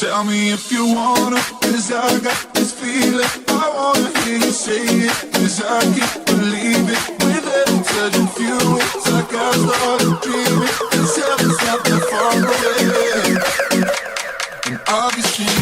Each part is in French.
Tell me if you wanna, cause I got this feeling. I wanna hear you say it, cause I can't believe it. With every touch and few, it's like I started dreaming. Cause heaven's not that far away. And obviously,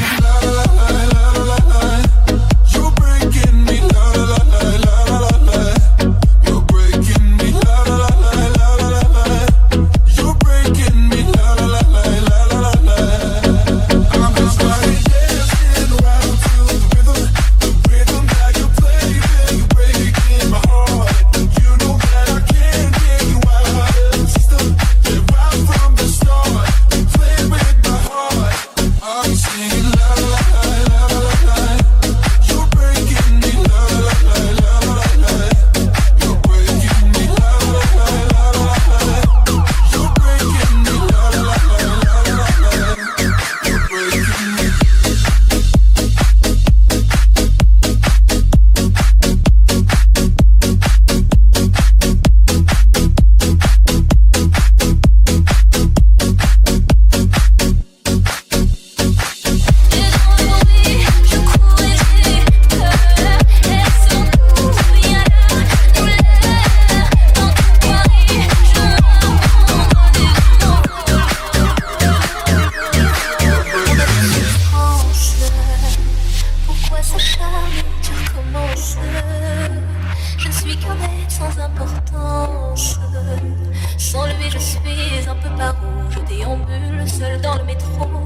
seul dans le métro.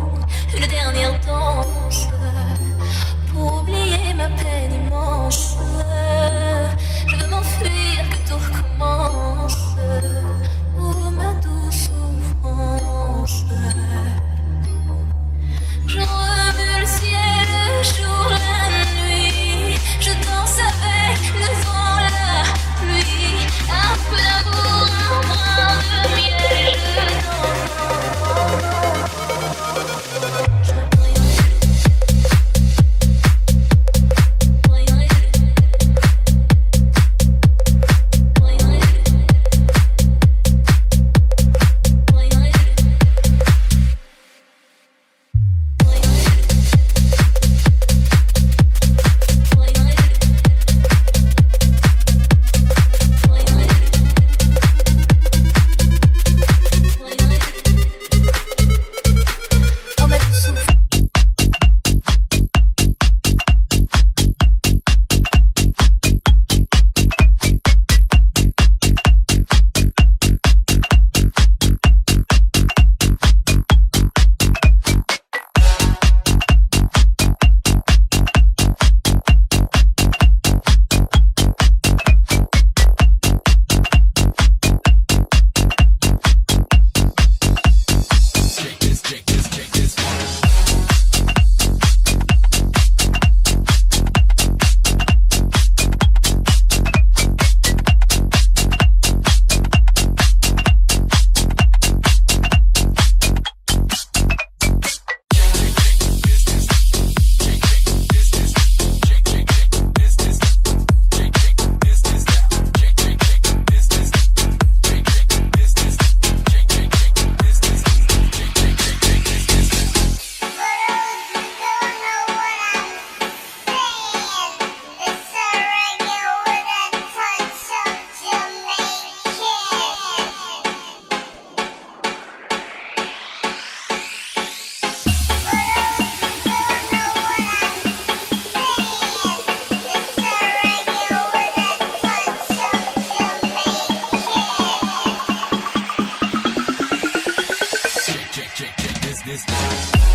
you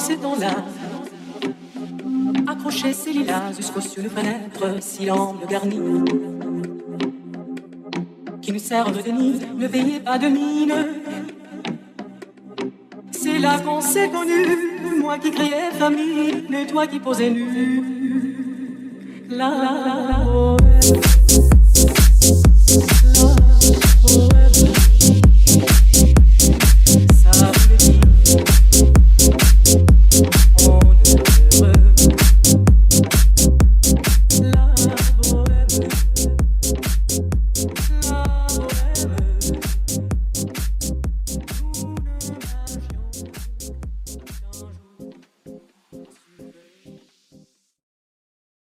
danser dans l'âme. Accrocher ses lilas jusqu'aux cieux de fenêtre, silence garni. Qui nous servent de nid, ne veillez pas de mine. C'est là qu'on s'est connu, moi qui criais famine, et toi qui posais nu. La la la la. Oh.